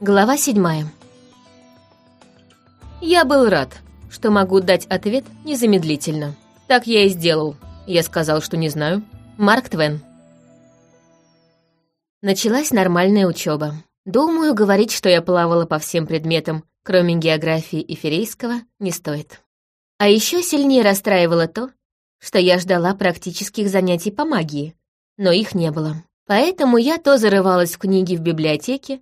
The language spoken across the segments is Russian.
Глава седьмая. Я был рад, что могу дать ответ незамедлительно. Так я и сделал. Я сказал, что не знаю. Марк Твен. Началась нормальная учеба. Думаю, говорить, что я плавала по всем предметам, кроме географии и ферейского, не стоит. А еще сильнее расстраивало то, что я ждала практических занятий по магии, но их не было. Поэтому я то зарывалась в книги в библиотеке,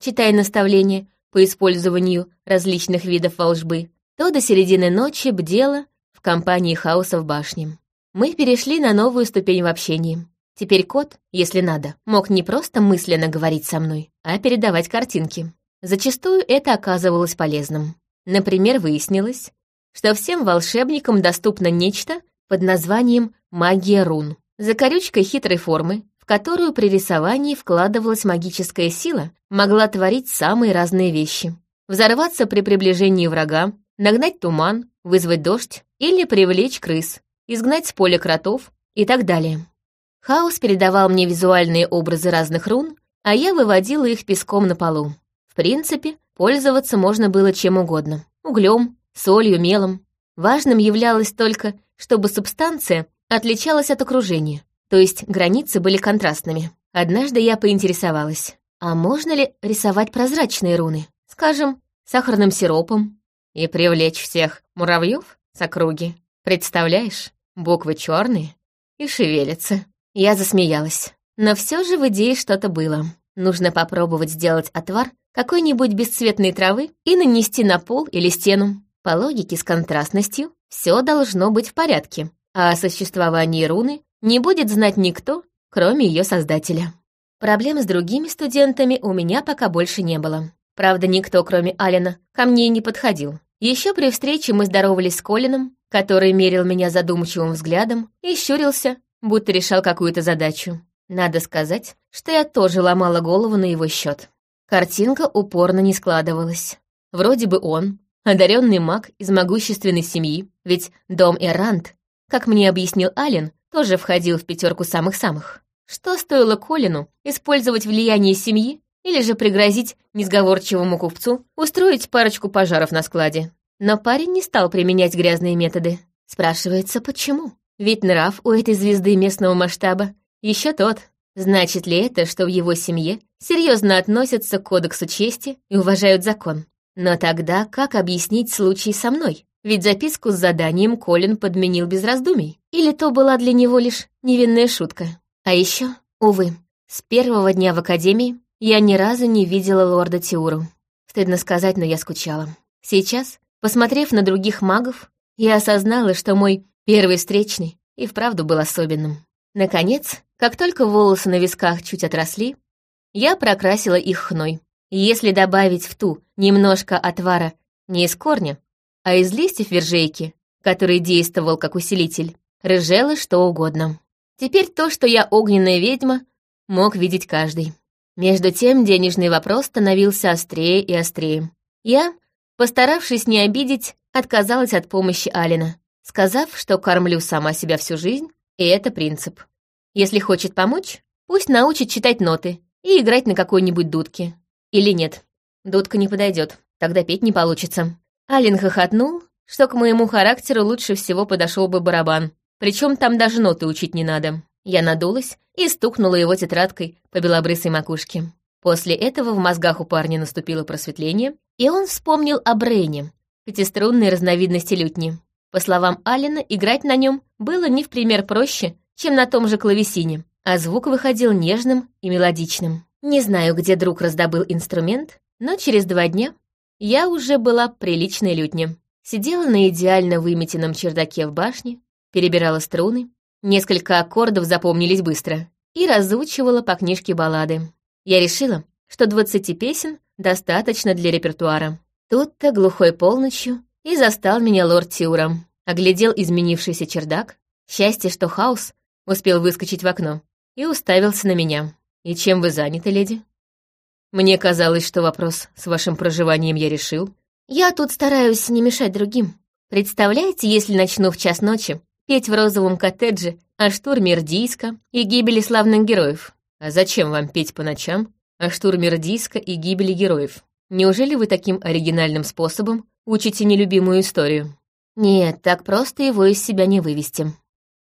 читая наставления по использованию различных видов волжбы, то до середины ночи бдела в компании хаоса в башне. Мы перешли на новую ступень в общении. Теперь кот, если надо, мог не просто мысленно говорить со мной, а передавать картинки. Зачастую это оказывалось полезным. Например, выяснилось, что всем волшебникам доступно нечто под названием «магия рун». Закорючка хитрой формы, в которую при рисовании вкладывалась магическая сила, могла творить самые разные вещи. Взорваться при приближении врага, нагнать туман, вызвать дождь или привлечь крыс, изгнать с поля кротов и так далее. Хаос передавал мне визуальные образы разных рун, а я выводила их песком на полу. В принципе, пользоваться можно было чем угодно. Углем, солью, мелом. Важным являлось только, чтобы субстанция отличалась от окружения то есть границы были контрастными. Однажды я поинтересовалась, а можно ли рисовать прозрачные руны, скажем, сахарным сиропом, и привлечь всех муравьев с округи? Представляешь, буквы черные и шевелятся. Я засмеялась. Но все же в идее что-то было. Нужно попробовать сделать отвар какой-нибудь бесцветной травы и нанести на пол или стену. По логике с контрастностью все должно быть в порядке, а о существовании руны не будет знать никто, кроме ее создателя. Проблем с другими студентами у меня пока больше не было. Правда, никто, кроме Алина, ко мне не подходил. Еще при встрече мы здоровались с Колином, который мерил меня задумчивым взглядом и щурился, будто решал какую-то задачу. Надо сказать, что я тоже ломала голову на его счет. Картинка упорно не складывалась. Вроде бы он, одаренный маг из могущественной семьи, ведь дом Эрант, как мне объяснил Ален, тоже входил в пятерку самых-самых. Что стоило Колину использовать влияние семьи или же пригрозить несговорчивому купцу устроить парочку пожаров на складе? Но парень не стал применять грязные методы. Спрашивается, почему? Ведь нрав у этой звезды местного масштаба еще тот. Значит ли это, что в его семье серьезно относятся к кодексу чести и уважают закон? Но тогда как объяснить случай со мной? Ведь записку с заданием Колин подменил без раздумий. Или то была для него лишь невинная шутка. А еще, увы, с первого дня в Академии я ни разу не видела лорда Тиуру. Стыдно сказать, но я скучала. Сейчас, посмотрев на других магов, я осознала, что мой первый встречный и вправду был особенным. Наконец, как только волосы на висках чуть отросли, я прокрасила их хной. Если добавить в ту немножко отвара не из корня, а из листьев вержейки, который действовал как усилитель, рыжело что угодно. Теперь то, что я огненная ведьма, мог видеть каждый. Между тем денежный вопрос становился острее и острее. Я, постаравшись не обидеть, отказалась от помощи Алина, сказав, что кормлю сама себя всю жизнь, и это принцип. Если хочет помочь, пусть научит читать ноты и играть на какой-нибудь дудке. Или нет, дудка не подойдет, тогда петь не получится. Алин хохотнул, что к моему характеру лучше всего подошел бы барабан. Причем там даже ноты учить не надо. Я надулась и стукнула его тетрадкой по белобрысой макушке. После этого в мозгах у парня наступило просветление, и он вспомнил о Брейне, пятиструнной разновидности лютни. По словам Алина, играть на нем было не в пример проще, чем на том же клавесине, а звук выходил нежным и мелодичным. Не знаю, где друг раздобыл инструмент, но через два дня я уже была приличной лютня. Сидела на идеально выметенном чердаке в башне, перебирала струны, несколько аккордов запомнились быстро, и разучивала по книжке баллады. Я решила, что двадцати песен достаточно для репертуара. Тут-то глухой полночью и застал меня лорд Тиура. Оглядел изменившийся чердак. Счастье, что хаос успел выскочить в окно. И уставился на меня. «И чем вы заняты, леди?» Мне казалось, что вопрос с вашим проживанием я решил. Я тут стараюсь не мешать другим. Представляете, если начну в час ночи петь в розовом коттедже о штурме Ирдийска и гибели славных героев? А зачем вам петь по ночам? о штурме Рдиска и гибели героев. Неужели вы таким оригинальным способом учите нелюбимую историю? Нет, так просто его из себя не вывести.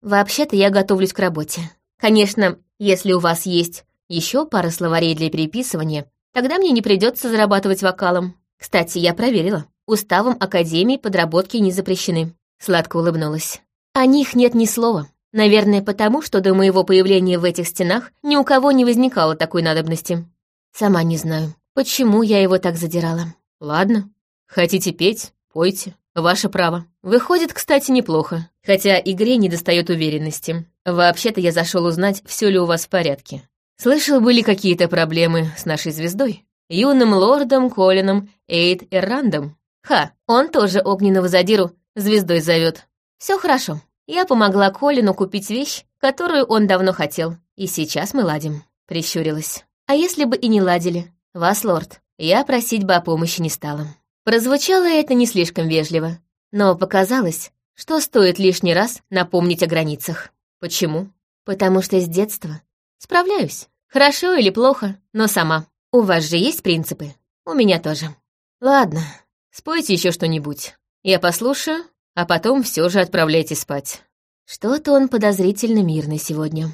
Вообще-то я готовлюсь к работе. Конечно, если у вас есть еще пара словарей для переписывания, тогда мне не придется зарабатывать вокалом. Кстати, я проверила. Уставом Академии подработки не запрещены. Сладко улыбнулась. О них нет ни слова. Наверное, потому, что до моего появления в этих стенах ни у кого не возникало такой надобности. Сама не знаю, почему я его так задирала. Ладно, хотите петь, пойте, ваше право. Выходит, кстати, неплохо, хотя игре не достает уверенности. Вообще-то я зашел узнать, все ли у вас в порядке. Слышал, были какие-то проблемы с нашей звездой, юным лордом Колином Эйд Эррандом. Ха, он тоже огненного задиру звездой зовет. Все хорошо. Я помогла Колину купить вещь, которую он давно хотел, и сейчас мы ладим. Прищурилась. А если бы и не ладили? Вас, лорд, я просить бы о помощи не стала. Прозвучало это не слишком вежливо, но показалось, что стоит лишний раз напомнить о границах. Почему? Потому что с детства справляюсь. Хорошо или плохо, но сама. У вас же есть принципы? У меня тоже. Ладно, спойте еще что-нибудь. Я послушаю, а потом все же отправляйтесь спать. Что-то он подозрительно мирный сегодня.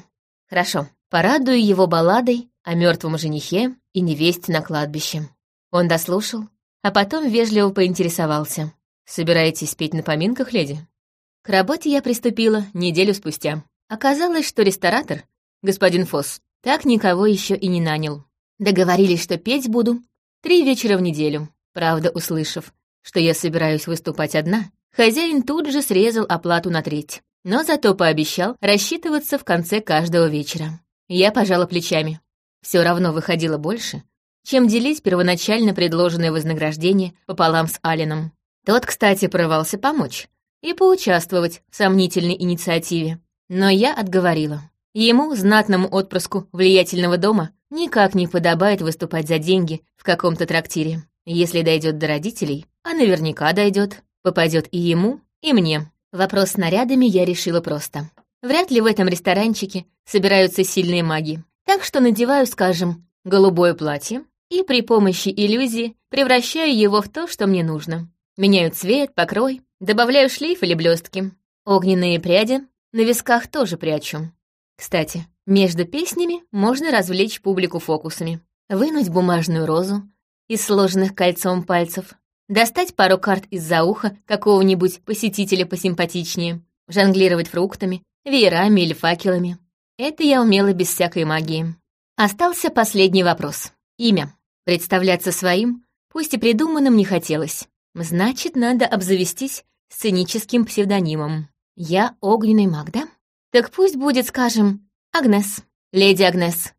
Хорошо, порадую его балладой о мертвом женихе и невесте на кладбище. Он дослушал, а потом вежливо поинтересовался. «Собираетесь петь на поминках, леди?» К работе я приступила неделю спустя. Оказалось, что ресторатор, господин Фосс, так никого еще и не нанял. Договорились, что петь буду три вечера в неделю. Правда, услышав, что я собираюсь выступать одна, Хозяин тут же срезал оплату на треть, но зато пообещал рассчитываться в конце каждого вечера. Я пожала плечами. Все равно выходило больше, чем делить первоначально предложенное вознаграждение пополам с Алином. Тот, кстати, порывался помочь и поучаствовать в сомнительной инициативе. Но я отговорила. Ему, знатному отпрыску влиятельного дома, никак не подобает выступать за деньги в каком-то трактире. Если дойдет до родителей, а наверняка дойдет, Попадет и ему, и мне. Вопрос с нарядами я решила просто. Вряд ли в этом ресторанчике собираются сильные маги. Так что надеваю, скажем, голубое платье и при помощи иллюзии превращаю его в то, что мне нужно. Меняю цвет, покрой, добавляю шлейф или блестки. Огненные пряди на висках тоже прячу. Кстати, между песнями можно развлечь публику фокусами. Вынуть бумажную розу из сложенных кольцом пальцев, достать пару карт из-за уха какого-нибудь посетителя посимпатичнее, жонглировать фруктами, веерами или факелами. Это я умела без всякой магии. Остался последний вопрос. Имя. Представляться своим, пусть и придуманным, не хотелось. Значит, надо обзавестись сценическим псевдонимом. Я огненный маг, да? Так пусть будет, скажем, Агнес. Леди Агнес.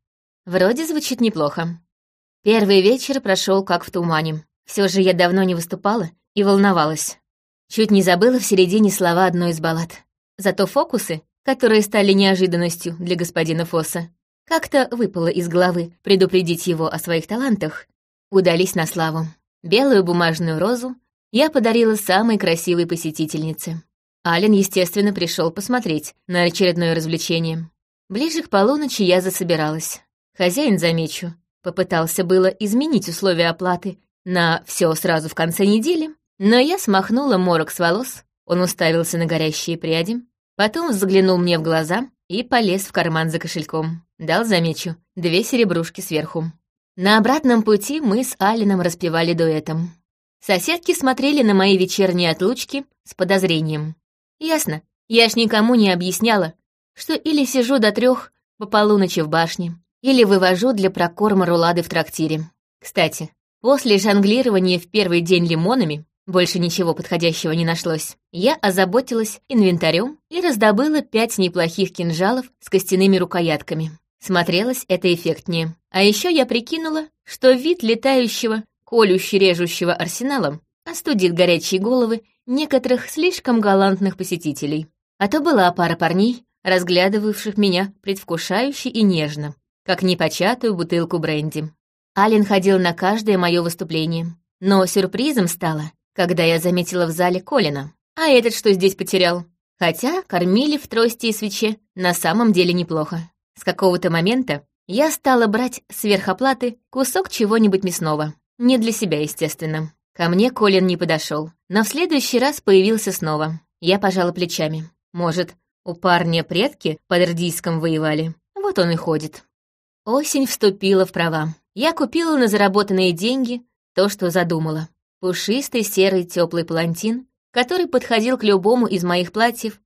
Вроде звучит неплохо. Первый вечер прошел как в тумане. Все же я давно не выступала и волновалась. Чуть не забыла в середине слова одной из баллад. Зато фокусы, которые стали неожиданностью для господина Фосса, как-то выпало из головы предупредить его о своих талантах, удались на славу. Белую бумажную розу я подарила самой красивой посетительнице. Ален, естественно, пришел посмотреть на очередное развлечение. Ближе к полуночи я засобиралась. Хозяин, замечу, попытался было изменить условия оплаты на все сразу в конце недели, но я смахнула морок с волос, он уставился на горящие пряди, потом взглянул мне в глаза и полез в карман за кошельком. Дал, замечу, две серебрушки сверху. На обратном пути мы с Алином распевали дуэтом. Соседки смотрели на мои вечерние отлучки с подозрением. Ясно, я ж никому не объясняла, что или сижу до трех по полуночи в башне, или вывожу для прокорма рулады в трактире. Кстати, После жонглирования в первый день лимонами, больше ничего подходящего не нашлось, я озаботилась инвентарем и раздобыла пять неплохих кинжалов с костяными рукоятками. Смотрелось это эффектнее. А еще я прикинула, что вид летающего, колюще-режущего арсеналом остудит горячие головы некоторых слишком галантных посетителей. А то была пара парней, разглядывавших меня предвкушающе и нежно, как непочатую бутылку бренди. Ален ходил на каждое мое выступление. Но сюрпризом стало, когда я заметила в зале Колина. А этот что здесь потерял? Хотя кормили в трости и свече на самом деле неплохо. С какого-то момента я стала брать сверхоплаты кусок чего-нибудь мясного. Не для себя, естественно. Ко мне Колин не подошел, но в следующий раз появился снова. Я пожала плечами. Может, у парня предки под Ирдийском воевали? Вот он и ходит. Осень вступила в права. Я купила на заработанные деньги то, что задумала. Пушистый серый теплый палантин, который подходил к любому из моих платьев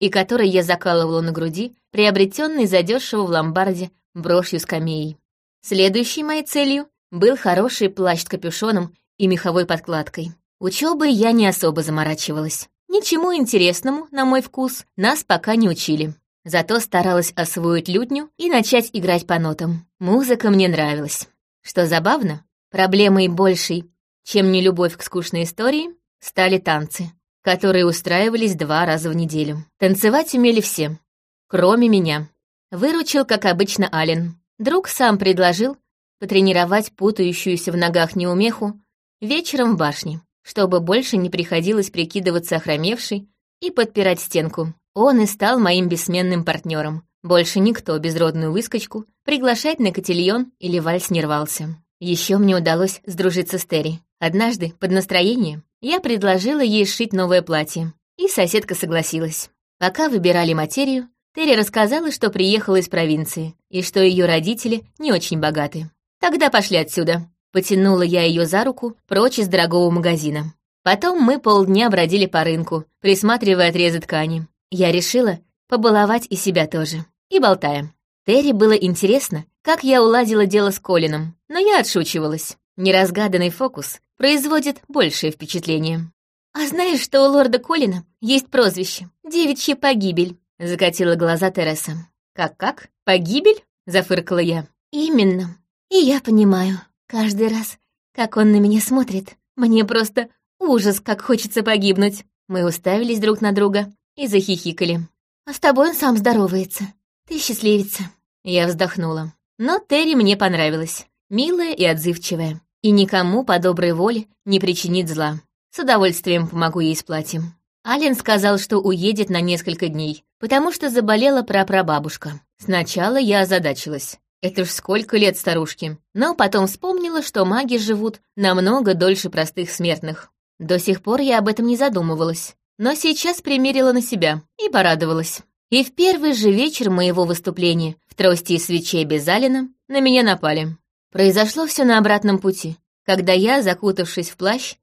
и который я закалывала на груди, приобретенный задешево в ломбарде брошью с камеей. Следующей моей целью был хороший плащ с капюшоном и меховой подкладкой. Учебой я не особо заморачивалась. Ничему интересному, на мой вкус, нас пока не учили. Зато старалась освоить лютню и начать играть по нотам. Музыка мне нравилась. Что забавно, проблемой большей, чем не любовь к скучной истории, стали танцы, которые устраивались два раза в неделю. Танцевать умели все, кроме меня. Выручил, как обычно, Ален. Друг сам предложил потренировать путающуюся в ногах неумеху вечером в башне, чтобы больше не приходилось прикидываться охромевшей и подпирать стенку. Он и стал моим бессменным партнером. Больше никто безродную выскочку приглашать на котельон или вальс не рвался. Еще мне удалось сдружиться с Терри. Однажды, под настроение, я предложила ей сшить новое платье, и соседка согласилась. Пока выбирали материю, Терри рассказала, что приехала из провинции, и что ее родители не очень богаты. «Тогда пошли отсюда». Потянула я ее за руку прочь из дорогого магазина. Потом мы полдня бродили по рынку, присматривая отрезы ткани. Я решила побаловать и себя тоже. И болтая. Терри было интересно, как я уладила дело с Колином, но я отшучивалась. Неразгаданный фокус производит большее впечатление. «А знаешь, что у лорда Колина есть прозвище «Девичья погибель»?» — закатила глаза Тереса. «Как-как? Погибель?» — зафыркала я. «Именно. И я понимаю. Каждый раз, как он на меня смотрит, мне просто ужас, как хочется погибнуть». Мы уставились друг на друга и захихикали. «А с тобой он сам здоровается. Ты счастливица». Я вздохнула. Но Терри мне понравилась. Милая и отзывчивая и никому по доброй воле не причинит зла. С удовольствием помогу ей с платьем. Ален сказал, что уедет на несколько дней, потому что заболела прапрабабушка. Сначала я озадачилась. Это ж сколько лет старушке. Но потом вспомнила, что маги живут намного дольше простых смертных. До сих пор я об этом не задумывалась. Но сейчас примерила на себя и порадовалась. И в первый же вечер моего выступления в трости и свечей без Алина на меня напали. Произошло все на обратном пути, когда я, закутавшись в плащ,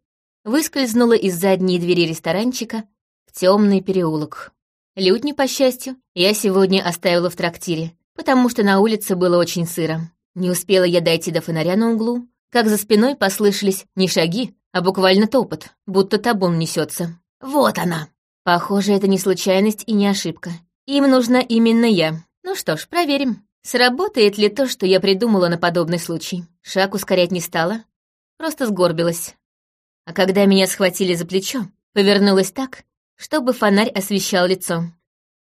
выскользнула из задней двери ресторанчика в темный переулок. Лютни, по счастью, я сегодня оставила в трактире, потому что на улице было очень сыро. Не успела я дойти до фонаря на углу, как за спиной послышались не шаги, а буквально топот, будто табун несется. Вот она! Похоже, это не случайность и не ошибка. Им нужна именно я. Ну что ж, проверим. Сработает ли то, что я придумала на подобный случай? Шаг ускорять не стала, просто сгорбилась. А когда меня схватили за плечо, повернулась так, чтобы фонарь освещал лицо.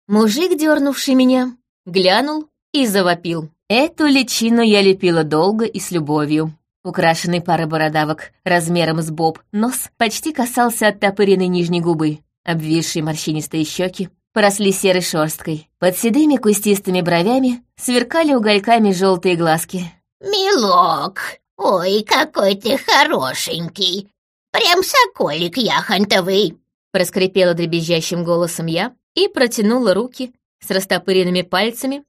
Мужик, дернувший меня, глянул и завопил. Эту личину я лепила долго и с любовью. Украшенный парой бородавок размером с боб, нос почти касался оттопыренной нижней губы, обвисшие морщинистые щеки, поросли серой шерсткой. Под седыми кустистыми бровями сверкали угольками желтые глазки. «Милок, ой, какой ты хорошенький! Прям соколик яхонтовый!» Проскрипела дребезжащим голосом я и протянула руки с растопыренными пальцами,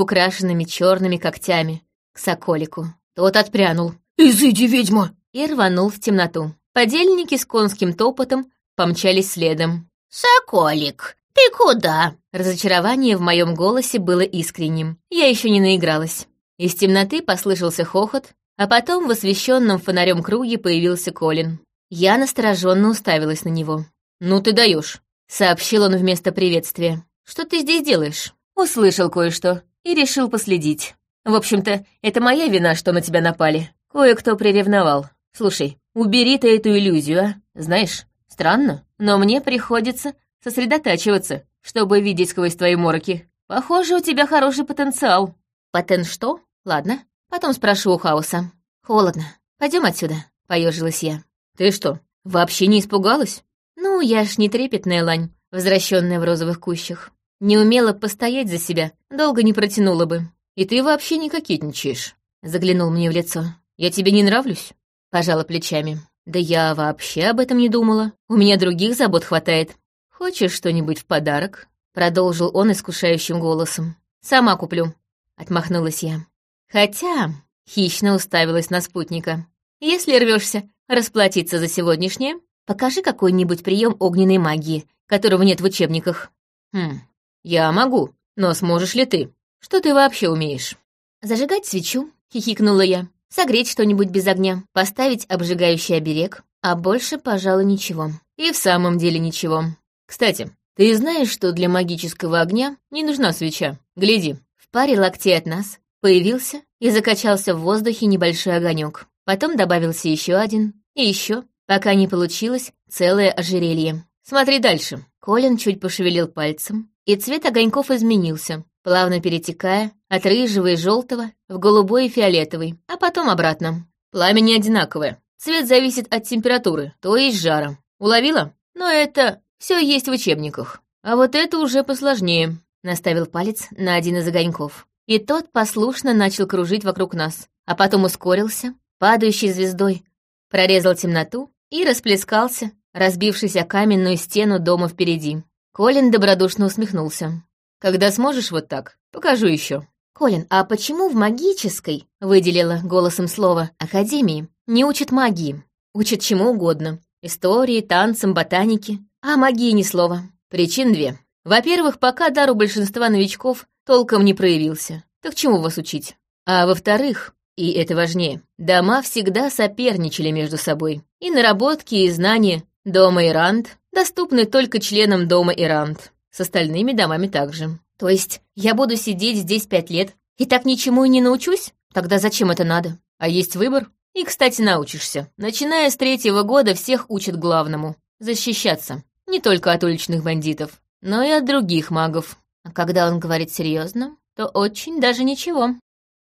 украшенными черными когтями, к соколику. Тот отпрянул. «Изыди, ведьма!» и рванул в темноту. Подельники с конским топотом помчались следом. «Соколик, «Ты куда?» Разочарование в моем голосе было искренним. Я еще не наигралась. Из темноты послышался хохот, а потом в освещенном фонарем круге появился Колин. Я настороженно уставилась на него. «Ну ты даешь, сообщил он вместо приветствия. «Что ты здесь делаешь?» «Услышал кое-что и решил последить. В общем-то, это моя вина, что на тебя напали. Кое-кто приревновал. Слушай, убери ты эту иллюзию, а? Знаешь, странно, но мне приходится сосредотачиваться, чтобы видеть сквозь твои мороки. Похоже, у тебя хороший потенциал». «Потен что? Ладно, потом спрошу у Хаоса». «Холодно. Пойдем отсюда», — поежилась я. «Ты что, вообще не испугалась?» «Ну, я ж не трепетная лань, возвращенная в розовых кущах. Не умела постоять за себя, долго не протянула бы. и ты вообще не кокетничаешь», — заглянул мне в лицо. «Я тебе не нравлюсь?» — пожала плечами. «Да я вообще об этом не думала. У меня других забот хватает. Хочешь что-нибудь в подарок?» — продолжил он искушающим голосом. «Сама куплю», — отмахнулась я. «Хотя...» — хищно уставилась на спутника. «Если рвешься расплатиться за сегодняшнее, покажи какой-нибудь прием огненной магии, которого нет в учебниках». «Хм, я могу, но сможешь ли ты? Что ты вообще умеешь?» «Зажигать свечу», — хихикнула я. «Согреть что-нибудь без огня, поставить обжигающий оберег, а больше, пожалуй, ничего». «И в самом деле ничего. Кстати, ты знаешь, что для магического огня не нужна свеча? Гляди». В паре локтей от нас появился и закачался в воздухе небольшой огонек. Потом добавился еще один и еще, пока не получилось целое ожерелье. «Смотри дальше». Колин чуть пошевелил пальцем, и цвет огоньков изменился, плавно перетекая от рыжего и желтого в голубой и фиолетовый, а потом обратно. Пламя не одинаковое. Цвет зависит от температуры, то есть жара. Уловила? Но это все есть в учебниках. А вот это уже посложнее. Наставил палец на один из огоньков. И тот послушно начал кружить вокруг нас, а потом ускорился, падающей звездой, прорезал темноту и расплескался, разбившись о каменную стену дома впереди. Колин добродушно усмехнулся. «Когда сможешь вот так, покажу еще. «Колин, а почему в магической, — выделила голосом слово, — академии, не учат магии? Учат чему угодно. Истории, танцам, ботанике. А магии ни слова. Причин две. Во-первых, пока дар у большинства новичков толком не проявился. Так чему вас учить? А во-вторых, и это важнее, дома всегда соперничали между собой. И наработки, и знания дома Ирант доступны только членам дома Ирант. С остальными домами также. То есть я буду сидеть здесь пять лет и так ничему и не научусь? Тогда зачем это надо? А есть выбор? И, кстати, научишься. Начиная с третьего года всех учат главному — защищаться. Не только от уличных бандитов, но и от других магов. А когда он говорит серьезно, то очень даже ничего.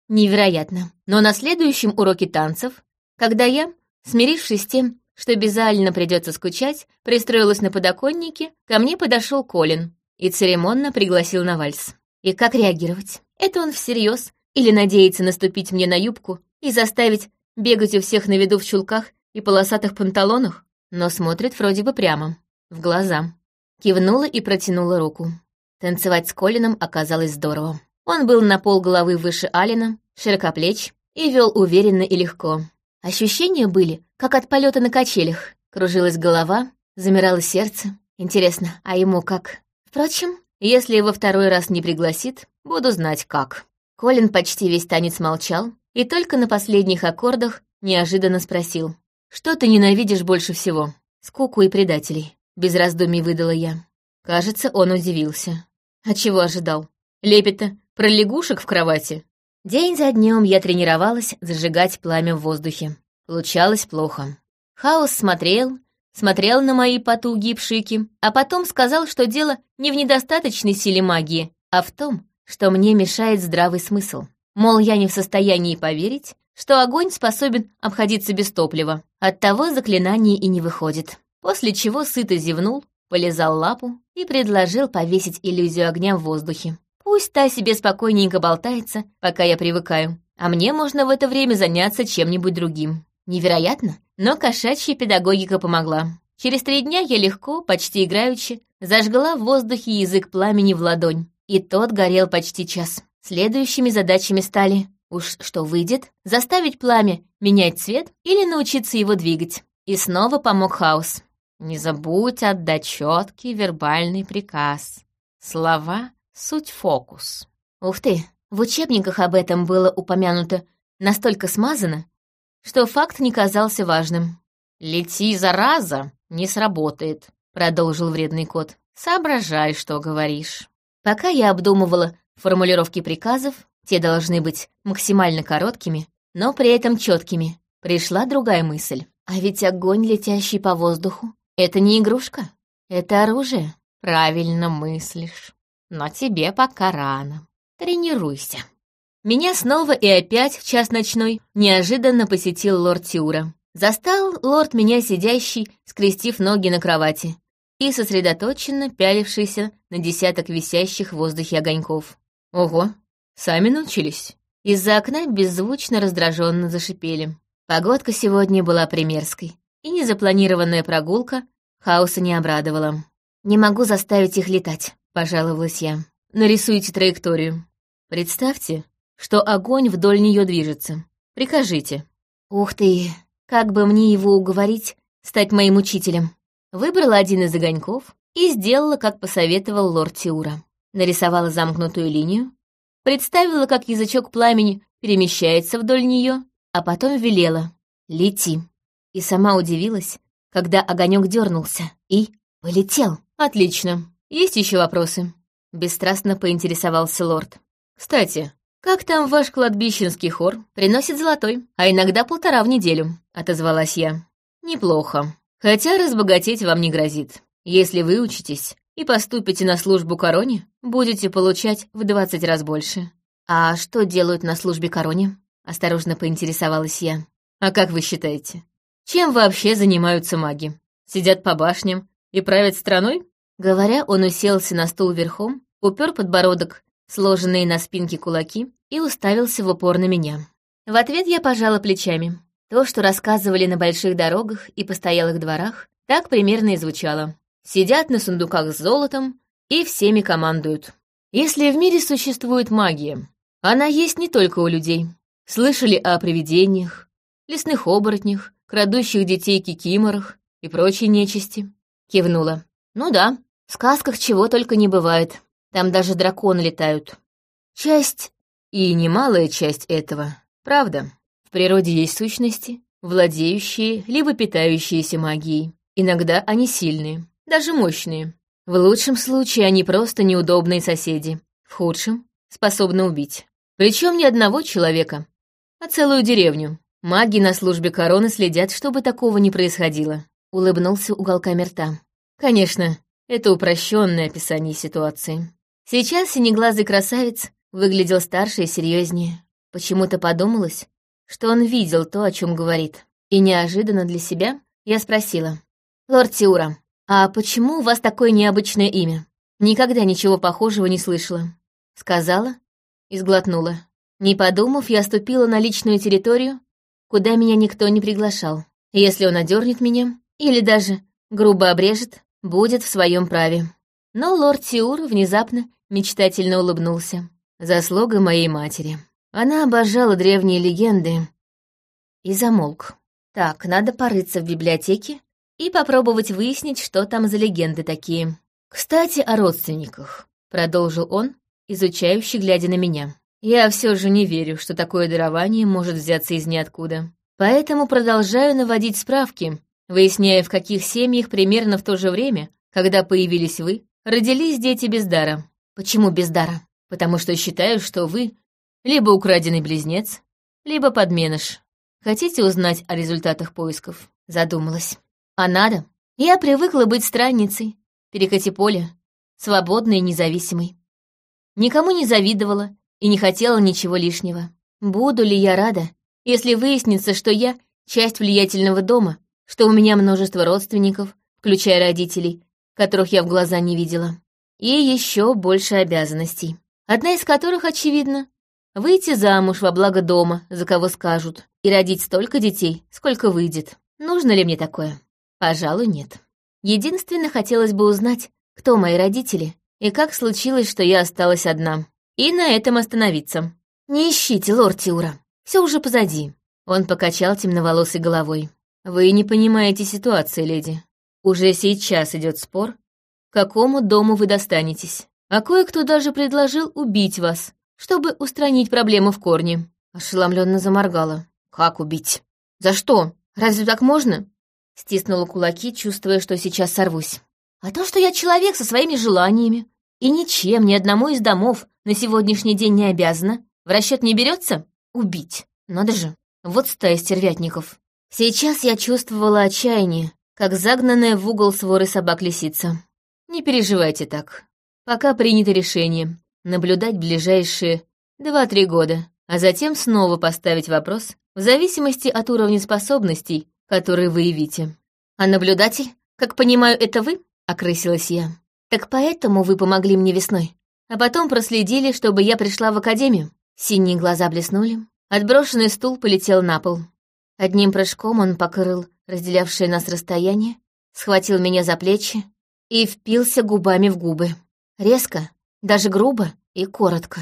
Невероятно. Но на следующем уроке танцев, когда я, смирившись с тем, что безально придется скучать, пристроилась на подоконнике, ко мне подошел Колин и церемонно пригласил на вальс. И как реагировать? Это он всерьез или надеется наступить мне на юбку и заставить бегать у всех на виду в чулках и полосатых панталонах? Но смотрит вроде бы прямо, в глаза. Кивнула и протянула руку. Танцевать с Колином оказалось здорово. Он был на пол головы выше Алина, широкоплеч и вел уверенно и легко. Ощущения были, как от полета на качелях. Кружилась голова, замирало сердце. Интересно, а ему как? Впрочем, если его второй раз не пригласит, буду знать как. Колин почти весь танец молчал, и только на последних аккордах неожиданно спросил. «Что ты ненавидишь больше всего?» «Скуку и предателей», — без раздумий выдала я. Кажется, он удивился. А чего ожидал? Лепета про лягушек в кровати? День за днем я тренировалась зажигать пламя в воздухе. Получалось плохо. Хаос смотрел, смотрел на мои потуги и пшики, а потом сказал, что дело не в недостаточной силе магии, а в том, что мне мешает здравый смысл. Мол, я не в состоянии поверить, что огонь способен обходиться без топлива. Оттого заклинание и не выходит. После чего сыто зевнул, полезал лапу и предложил повесить иллюзию огня в воздухе. Пусть та себе спокойненько болтается, пока я привыкаю, а мне можно в это время заняться чем-нибудь другим. Невероятно, но кошачья педагогика помогла. Через три дня я легко, почти играючи, зажгла в воздухе язык пламени в ладонь, и тот горел почти час. Следующими задачами стали, уж что выйдет, заставить пламя менять цвет или научиться его двигать. И снова помог хаос. Не забудь отдать четкий вербальный приказ. Слова Суть фокус. Ух ты, в учебниках об этом было упомянуто настолько смазано, что факт не казался важным. «Лети, зараза, не сработает», — продолжил вредный кот. «Соображай, что говоришь». Пока я обдумывала формулировки приказов, те должны быть максимально короткими, но при этом четкими, пришла другая мысль. А ведь огонь, летящий по воздуху, это не игрушка, это оружие. Правильно мыслишь но тебе пока рано. Тренируйся». Меня снова и опять в час ночной неожиданно посетил лорд Тиура. Застал лорд меня сидящий, скрестив ноги на кровати, и сосредоточенно пялившийся на десяток висящих в воздухе огоньков. Ого, Сами научились?» Из-за окна беззвучно раздраженно зашипели. Погодка сегодня была примерской, и незапланированная прогулка хаоса не обрадовала. «Не могу заставить их летать», — пожаловалась я. «Нарисуйте траекторию. Представьте, что огонь вдоль нее движется. Прикажите». «Ух ты, как бы мне его уговорить стать моим учителем?» Выбрала один из огоньков и сделала, как посоветовал лорд Тиура. Нарисовала замкнутую линию, представила, как язычок пламени перемещается вдоль нее, а потом велела «Лети». И сама удивилась, когда огонек дернулся и полетел. «Отлично. Есть еще вопросы?» Бесстрастно поинтересовался лорд. «Кстати, как там ваш кладбищенский хор? Приносит золотой, а иногда полтора в неделю», — отозвалась я. «Неплохо. Хотя разбогатеть вам не грозит. Если вы учитесь и поступите на службу короне, будете получать в двадцать раз больше». «А что делают на службе короне?» — осторожно поинтересовалась я. «А как вы считаете? Чем вообще занимаются маги? Сидят по башням и правят страной?» Говоря, он уселся на стул верхом, упер подбородок, сложенные на спинке кулаки, и уставился в упор на меня. В ответ я пожала плечами. То, что рассказывали на больших дорогах и постоялых дворах, так примерно и звучало. Сидят на сундуках с золотом и всеми командуют. Если в мире существует магия, она есть не только у людей. Слышали о привидениях, лесных оборотнях, крадущих детей кикиморах и прочей нечисти. Кивнула. Ну да, в сказках чего только не бывает. Там даже драконы летают. Часть, и немалая часть этого, правда. В природе есть сущности, владеющие либо питающиеся магией. Иногда они сильные, даже мощные. В лучшем случае они просто неудобные соседи. В худшем — способны убить. Причем не одного человека, а целую деревню. Маги на службе короны следят, чтобы такого не происходило. Улыбнулся уголками рта. Конечно, это упрощенное описание ситуации. Сейчас синеглазый красавец выглядел старше и серьезнее. Почему-то подумалось, что он видел то, о чем говорит. И неожиданно для себя я спросила. «Лорд Тиура, а почему у вас такое необычное имя? Никогда ничего похожего не слышала». Сказала и сглотнула. Не подумав, я ступила на личную территорию, куда меня никто не приглашал. Если он одернет меня, или даже грубо обрежет, будет в своем праве. Но лорд Тиур внезапно мечтательно улыбнулся. Заслуга моей матери. Она обожала древние легенды. И замолк. Так, надо порыться в библиотеке и попробовать выяснить, что там за легенды такие. Кстати, о родственниках, продолжил он, изучающий, глядя на меня. Я все же не верю, что такое дарование может взяться из ниоткуда. Поэтому продолжаю наводить справки, выясняя, в каких семьях примерно в то же время, когда появились вы, родились дети без дара. Почему без дара? Потому что считаю, что вы либо украденный близнец, либо подменыш. Хотите узнать о результатах поисков? Задумалась. А надо? Я привыкла быть странницей, перекати поле, свободной и независимой. Никому не завидовала и не хотела ничего лишнего. Буду ли я рада, если выяснится, что я часть влиятельного дома, что у меня множество родственников, включая родителей, которых я в глаза не видела, и еще больше обязанностей, одна из которых, очевидно, выйти замуж во благо дома, за кого скажут, и родить столько детей, сколько выйдет. Нужно ли мне такое? Пожалуй, нет. Единственно, хотелось бы узнать, кто мои родители и как случилось, что я осталась одна. И на этом остановиться. Не ищите, лорд Тиура, все уже позади. Он покачал темноволосой головой. Вы не понимаете ситуации, леди. Уже сейчас идет спор, к какому дому вы достанетесь. А кое-кто даже предложил убить вас, чтобы устранить проблему в корне. Ошеломленно заморгала. Как убить? За что? Разве так можно? Стиснула кулаки, чувствуя, что сейчас сорвусь. А то, что я человек со своими желаниями, и ничем ни одному из домов на сегодняшний день не обязана, в расчет не берется? Убить. Надо же. Вот стая стервятников. Сейчас я чувствовала отчаяние, как загнанная в угол своры собак-лисица. Не переживайте так. Пока принято решение наблюдать ближайшие два-три года, а затем снова поставить вопрос в зависимости от уровня способностей, которые вы явите. А наблюдатель, как понимаю, это вы? — окрысилась я. «Так поэтому вы помогли мне весной? а потом проследили, чтобы я пришла в академию. Синие глаза блеснули, отброшенный стул полетел на пол. Одним прыжком он покрыл разделявшее нас расстояние, схватил меня за плечи и впился губами в губы. Резко, даже грубо и коротко.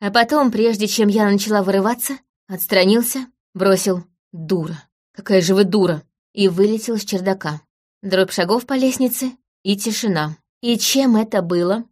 А потом, прежде чем я начала вырываться, отстранился, бросил «дура». Какая же вы дура! И вылетел с чердака. Дробь шагов по лестнице и тишина. И чем это было?